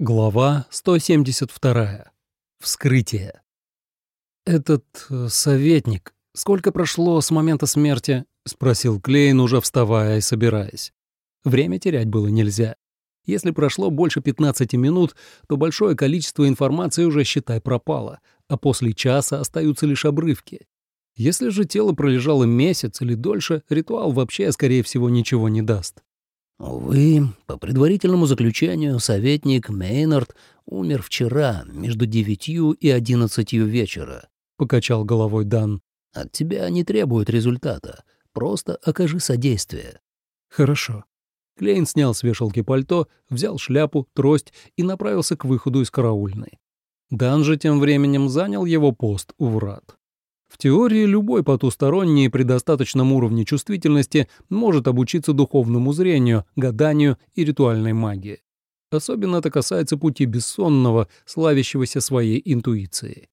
Глава 172. Вскрытие. «Этот э, советник, сколько прошло с момента смерти?» — спросил Клейн, уже вставая и собираясь. Время терять было нельзя. Если прошло больше 15 минут, то большое количество информации уже, считай, пропало, а после часа остаются лишь обрывки. Если же тело пролежало месяц или дольше, ритуал вообще, скорее всего, ничего не даст. Увы, по предварительному заключению, советник Мейнард умер вчера между девятью и одиннадцатью вечера, — покачал головой Дан. От тебя не требует результата. Просто окажи содействие. Хорошо. Клейн снял с вешалки пальто, взял шляпу, трость и направился к выходу из караульной. Дан же тем временем занял его пост у врат. В теории любой потусторонний при достаточном уровне чувствительности может обучиться духовному зрению, гаданию и ритуальной магии. Особенно это касается пути бессонного, славящегося своей интуицией.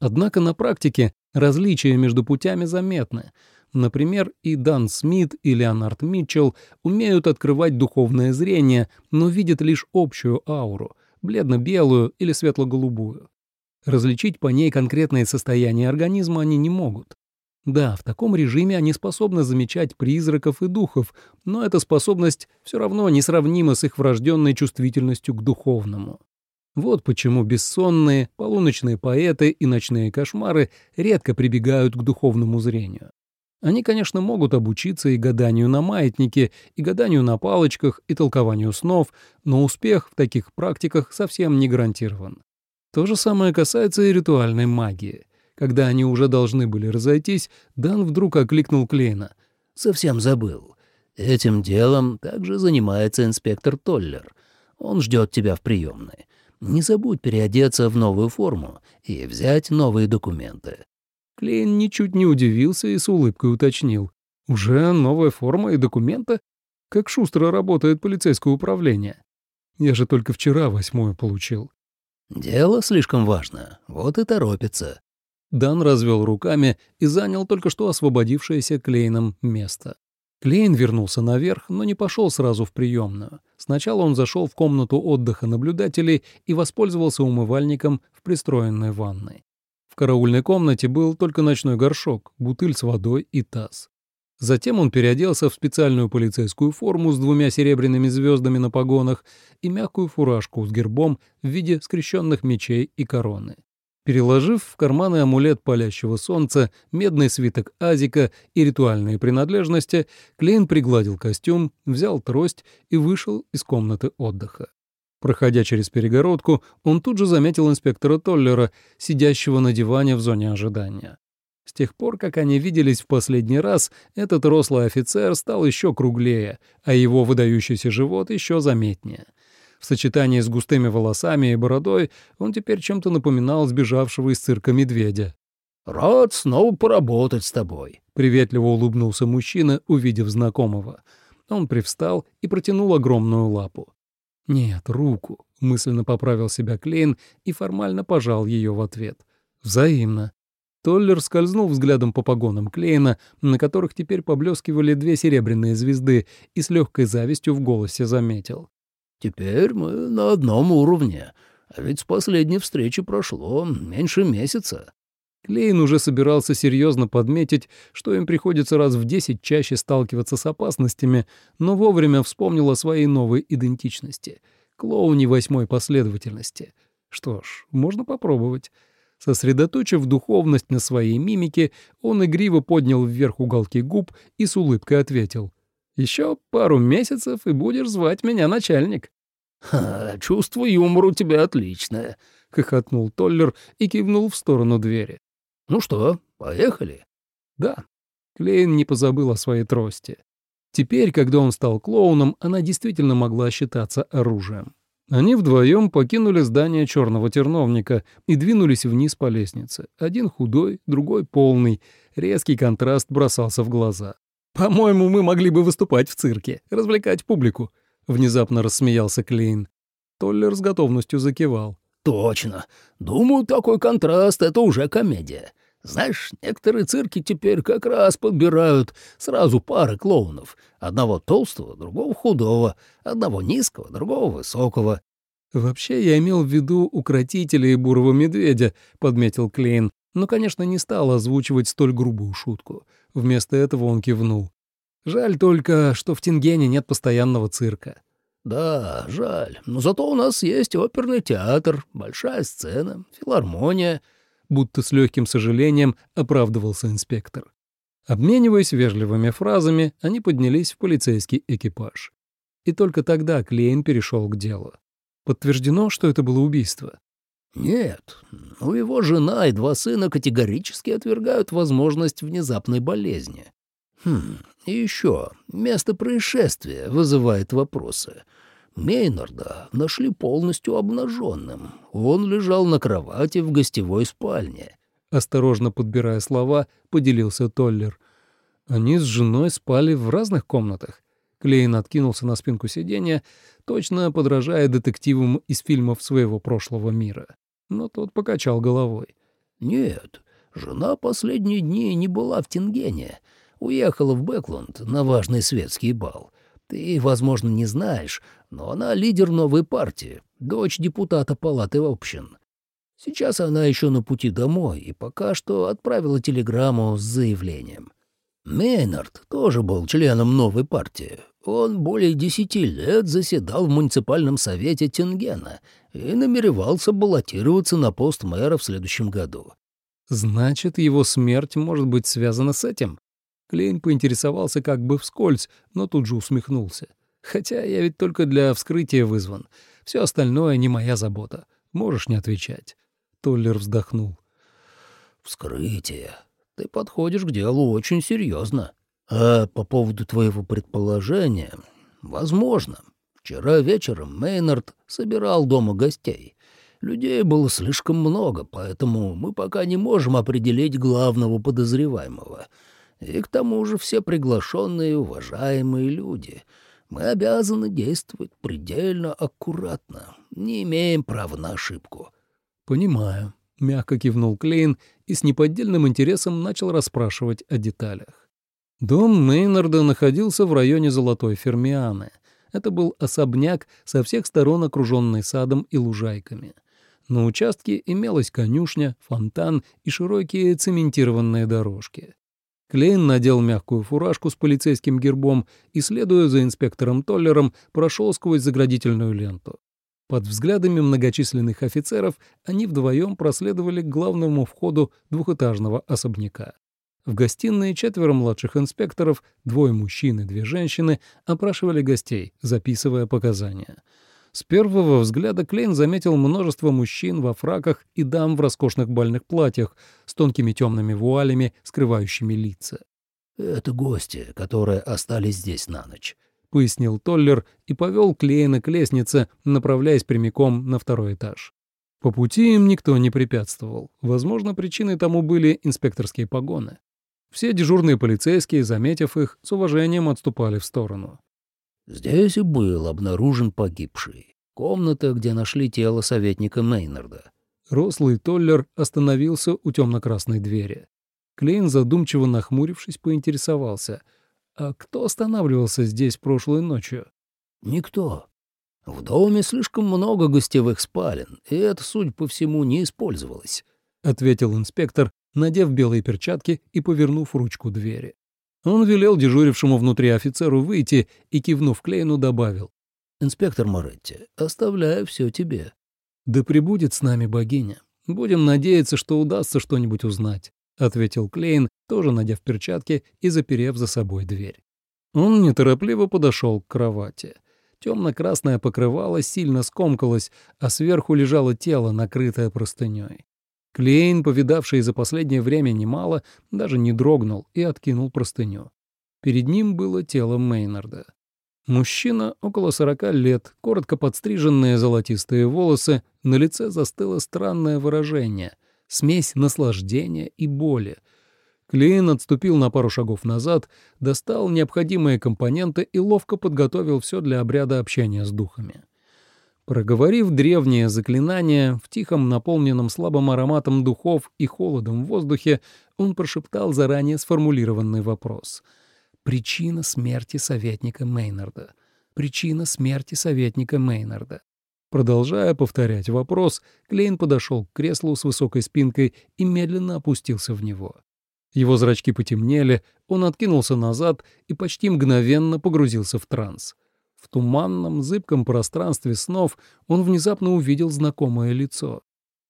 Однако на практике различия между путями заметны. Например, и Дан Смит, и Леонард Митчелл умеют открывать духовное зрение, но видят лишь общую ауру, бледно-белую или светло-голубую. Различить по ней конкретное состояние организма они не могут. Да, в таком режиме они способны замечать призраков и духов, но эта способность все равно несравнима с их врожденной чувствительностью к духовному. Вот почему бессонные, полуночные поэты и ночные кошмары редко прибегают к духовному зрению. Они, конечно, могут обучиться и гаданию на маятнике, и гаданию на палочках, и толкованию снов, но успех в таких практиках совсем не гарантирован. То же самое касается и ритуальной магии. Когда они уже должны были разойтись, Дан вдруг окликнул Клейна. «Совсем забыл. Этим делом также занимается инспектор Толлер. Он ждет тебя в приемной. Не забудь переодеться в новую форму и взять новые документы». Клейн ничуть не удивился и с улыбкой уточнил. «Уже новая форма и документы? Как шустро работает полицейское управление. Я же только вчера восьмую получил». «Дело слишком важно, вот и торопится». Дан развел руками и занял только что освободившееся Клейном место. Клейн вернулся наверх, но не пошел сразу в приемную. Сначала он зашел в комнату отдыха наблюдателей и воспользовался умывальником в пристроенной ванной. В караульной комнате был только ночной горшок, бутыль с водой и таз. Затем он переоделся в специальную полицейскую форму с двумя серебряными звездами на погонах и мягкую фуражку с гербом в виде скрещенных мечей и короны. Переложив в карманы амулет палящего солнца, медный свиток азика и ритуальные принадлежности, Клейн пригладил костюм, взял трость и вышел из комнаты отдыха. Проходя через перегородку, он тут же заметил инспектора Толлера, сидящего на диване в зоне ожидания. Тех пор, как они виделись в последний раз, этот рослый офицер стал еще круглее, а его выдающийся живот еще заметнее. В сочетании с густыми волосами и бородой он теперь чем-то напоминал сбежавшего из цирка медведя. «Рад снова поработать с тобой», — приветливо улыбнулся мужчина, увидев знакомого. Он привстал и протянул огромную лапу. «Нет, руку», — мысленно поправил себя Клейн и формально пожал ее в ответ. «Взаимно». Толлер скользнул взглядом по погонам Клейна, на которых теперь поблескивали две серебряные звезды, и с легкой завистью в голосе заметил. «Теперь мы на одном уровне, а ведь с последней встречи прошло меньше месяца». Клейн уже собирался серьезно подметить, что им приходится раз в десять чаще сталкиваться с опасностями, но вовремя вспомнил о своей новой идентичности — клоуне восьмой последовательности. Что ж, можно попробовать. Сосредоточив духовность на своей мимике, он игриво поднял вверх уголки губ и с улыбкой ответил. «Еще пару месяцев, и будешь звать меня начальник». «Ха, чувство юмора у тебя отличное», — хохотнул Толлер и кивнул в сторону двери. «Ну что, поехали?» «Да». Клейн не позабыл о своей трости. Теперь, когда он стал клоуном, она действительно могла считаться оружием. Они вдвоем покинули здание черного терновника и двинулись вниз по лестнице. Один худой, другой полный. Резкий контраст бросался в глаза. «По-моему, мы могли бы выступать в цирке, развлекать публику», — внезапно рассмеялся Клейн. Толлер с готовностью закивал. «Точно. Думаю, такой контраст — это уже комедия. Знаешь, некоторые цирки теперь как раз подбирают сразу пары клоунов. Одного толстого, другого худого, одного низкого, другого высокого. «Вообще я имел в виду укротителя и бурого медведя», — подметил Клейн, но, конечно, не стал озвучивать столь грубую шутку. Вместо этого он кивнул. «Жаль только, что в Тингене нет постоянного цирка». «Да, жаль. Но зато у нас есть оперный театр, большая сцена, филармония», будто с легким сожалением оправдывался инспектор. Обмениваясь вежливыми фразами, они поднялись в полицейский экипаж. И только тогда Клейн перешел к делу. Подтверждено, что это было убийство. Нет, но его жена и два сына категорически отвергают возможность внезапной болезни. Хм, и еще, место происшествия вызывает вопросы. Мейнарда нашли полностью обнаженным. Он лежал на кровати в гостевой спальне. Осторожно подбирая слова, поделился Толлер. Они с женой спали в разных комнатах. Клейн откинулся на спинку сиденья, точно подражая детективам из фильмов своего прошлого мира. Но тот покачал головой. «Нет, жена последние дни не была в Тингене. Уехала в Бэклунд на важный светский бал. Ты, возможно, не знаешь, но она лидер новой партии, дочь депутата Палаты общин. Сейчас она еще на пути домой и пока что отправила телеграмму с заявлением. Мейнард тоже был членом новой партии. Он более десяти лет заседал в муниципальном совете Тингена и намеревался баллотироваться на пост мэра в следующем году. Значит, его смерть может быть связана с этим? Клейн поинтересовался как бы вскользь, но тут же усмехнулся. Хотя я ведь только для вскрытия вызван. Все остальное не моя забота. Можешь не отвечать. Толлер вздохнул. «Вскрытие. Ты подходишь к делу очень серьезно. А по поводу твоего предположения, возможно. Вчера вечером Мейнард собирал дома гостей. Людей было слишком много, поэтому мы пока не можем определить главного подозреваемого. И к тому же все приглашенные уважаемые люди. Мы обязаны действовать предельно аккуратно. Не имеем права на ошибку. «Понимаю», — мягко кивнул Клейн и с неподдельным интересом начал расспрашивать о деталях. Дом Мейнарда находился в районе Золотой Фермианы. Это был особняк, со всех сторон окруженный садом и лужайками. На участке имелась конюшня, фонтан и широкие цементированные дорожки. Клейн надел мягкую фуражку с полицейским гербом и, следуя за инспектором Толлером, прошел сквозь заградительную ленту. Под взглядами многочисленных офицеров они вдвоем проследовали к главному входу двухэтажного особняка. В гостиной четверо младших инспекторов, двое мужчин и две женщины, опрашивали гостей, записывая показания. С первого взгляда Клейн заметил множество мужчин во фраках и дам в роскошных бальных платьях с тонкими темными вуалями, скрывающими лица. «Это гости, которые остались здесь на ночь», — пояснил Толлер и повел Клейна к лестнице, направляясь прямиком на второй этаж. По пути им никто не препятствовал. Возможно, причиной тому были инспекторские погоны. Все дежурные полицейские, заметив их, с уважением отступали в сторону. «Здесь и был обнаружен погибший. Комната, где нашли тело советника Мейнарда». Рослый Толлер остановился у темно-красной двери. Клейн, задумчиво нахмурившись, поинтересовался — «А кто останавливался здесь прошлой ночью?» «Никто. В доме слишком много гостевых спален, и это, судя по всему, не использовалось», — ответил инспектор, надев белые перчатки и повернув ручку двери. Он велел дежурившему внутри офицеру выйти и, кивнув Клейну, добавил. «Инспектор Моретти, оставляю все тебе». «Да пребудет с нами богиня. Будем надеяться, что удастся что-нибудь узнать». — ответил Клейн, тоже надев перчатки и заперев за собой дверь. Он неторопливо подошел к кровати. Темно-красное покрывало сильно скомкалось, а сверху лежало тело, накрытое простыней. Клейн, повидавший за последнее время немало, даже не дрогнул и откинул простыню. Перед ним было тело Мейнарда. Мужчина около сорока лет, коротко подстриженные золотистые волосы, на лице застыло странное выражение — смесь наслаждения и боли. Клейн отступил на пару шагов назад, достал необходимые компоненты и ловко подготовил все для обряда общения с духами. Проговорив древнее заклинание, в тихом, наполненном слабым ароматом духов и холодом в воздухе, он прошептал заранее сформулированный вопрос. «Причина смерти советника Мейнарда. Причина смерти советника Мейнарда. Продолжая повторять вопрос, Клейн подошел к креслу с высокой спинкой и медленно опустился в него. Его зрачки потемнели, он откинулся назад и почти мгновенно погрузился в транс. В туманном, зыбком пространстве снов он внезапно увидел знакомое лицо.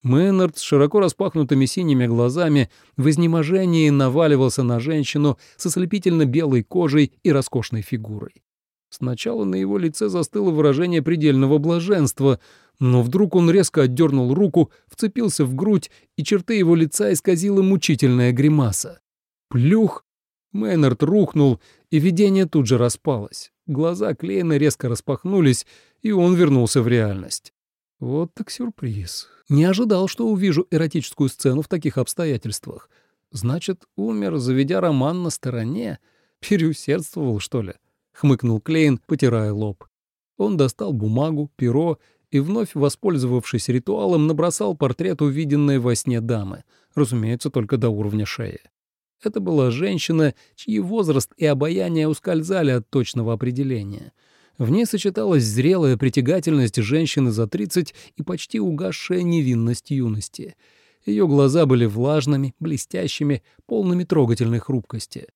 Мэннард с широко распахнутыми синими глазами в изнеможении наваливался на женщину с ослепительно белой кожей и роскошной фигурой. Сначала на его лице застыло выражение предельного блаженства, но вдруг он резко отдернул руку, вцепился в грудь, и черты его лица исказила мучительная гримаса. Плюх! Мейнард рухнул, и видение тут же распалось. Глаза Клейна резко распахнулись, и он вернулся в реальность. Вот так сюрприз. Не ожидал, что увижу эротическую сцену в таких обстоятельствах. Значит, умер, заведя роман на стороне. Переусердствовал, что ли? хмыкнул Клейн, потирая лоб. Он достал бумагу, перо и, вновь воспользовавшись ритуалом, набросал портрет увиденной во сне дамы, разумеется, только до уровня шеи. Это была женщина, чьи возраст и обаяние ускользали от точного определения. В ней сочеталась зрелая притягательность женщины за 30 и почти угасшая невинность юности. Ее глаза были влажными, блестящими, полными трогательной хрупкости.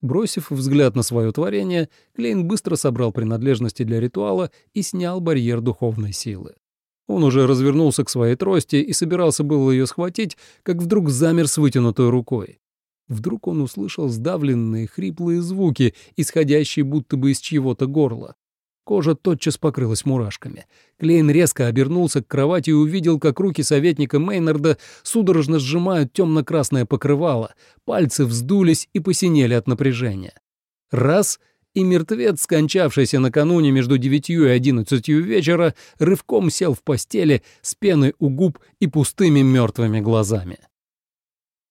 Бросив взгляд на свое творение, Клейн быстро собрал принадлежности для ритуала и снял барьер духовной силы. Он уже развернулся к своей трости и собирался было ее схватить, как вдруг замер с вытянутой рукой. Вдруг он услышал сдавленные хриплые звуки, исходящие будто бы из чьего-то горла. Кожа тотчас покрылась мурашками. Клейн резко обернулся к кровати и увидел, как руки советника Мейнарда судорожно сжимают темно-красное покрывало, пальцы вздулись и посинели от напряжения. Раз — и мертвец, скончавшийся накануне между девятью и одиннадцатью вечера, рывком сел в постели с пеной у губ и пустыми мертвыми глазами.